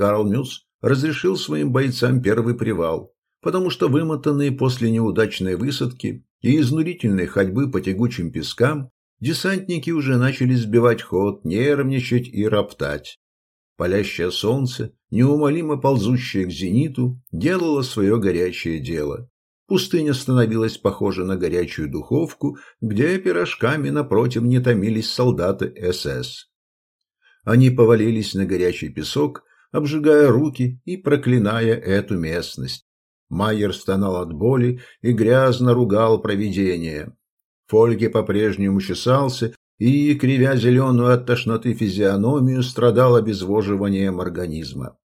Карл Мюц разрешил своим бойцам первый привал, потому что вымотанные после неудачной высадки и изнурительной ходьбы по тягучим пескам, десантники уже начали сбивать ход, нервничать и роптать. Палящее солнце, неумолимо ползущее к зениту, делало свое горячее дело. Пустыня становилась похожа на горячую духовку, где пирожками напротив не томились солдаты СС. Они повалились на горячий песок, обжигая руки и проклиная эту местность. Майер стонал от боли и грязно ругал провидение. Фольге по-прежнему чесался и, кривя зеленую от тошноты физиономию, страдал обезвоживанием организма.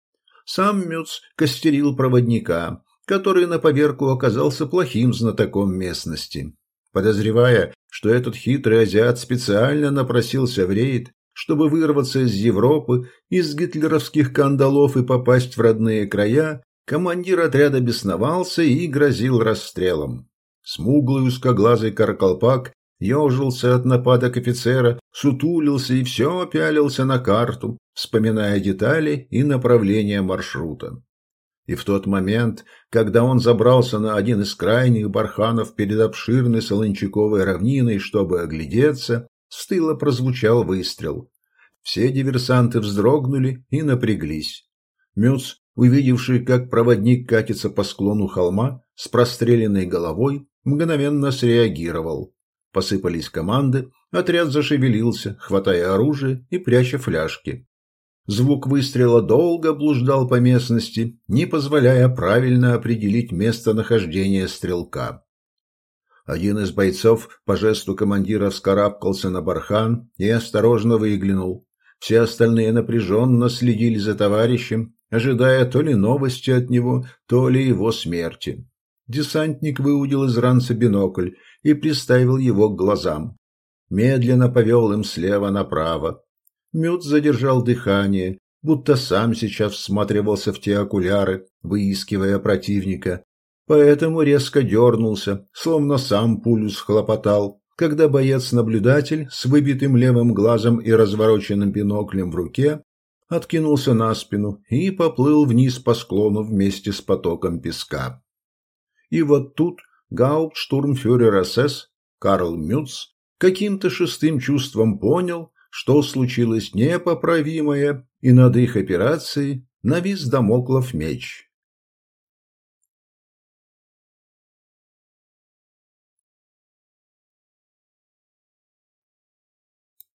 Сам Мюц костерил проводника, который на поверку оказался плохим знатоком местности. Подозревая, что этот хитрый азиат специально напросился в рейд, чтобы вырваться из Европы, из гитлеровских кандалов и попасть в родные края, командир отряда бесновался и грозил расстрелом. Смуглый узкоглазый караколпак ежился от нападок офицера, сутулился и все пялился на карту, вспоминая детали и направление маршрута. И в тот момент, когда он забрался на один из крайних барханов перед обширной Солончаковой равниной, чтобы оглядеться, с тыла прозвучал выстрел. Все диверсанты вздрогнули и напряглись. Мюц, увидевший, как проводник катится по склону холма с простреленной головой, мгновенно среагировал. Посыпались команды, отряд зашевелился, хватая оружие и пряча фляжки. Звук выстрела долго блуждал по местности, не позволяя правильно определить местонахождение стрелка. Один из бойцов по жесту командира вскарабкался на бархан и осторожно выглянул. Все остальные напряженно следили за товарищем, ожидая то ли новости от него, то ли его смерти. Десантник выудил из ранца бинокль и приставил его к глазам. Медленно повел им слева направо. Мют задержал дыхание, будто сам сейчас всматривался в те окуляры, выискивая противника, поэтому резко дернулся, словно сам пулю схлопотал, когда боец-наблюдатель с выбитым левым глазом и развороченным биноклем в руке откинулся на спину и поплыл вниз по склону вместе с потоком песка. И вот тут гауптштурмфюрер СС Карл Мюц каким-то шестым чувством понял, что случилось непоправимое, и над их операцией навис домоклов меч.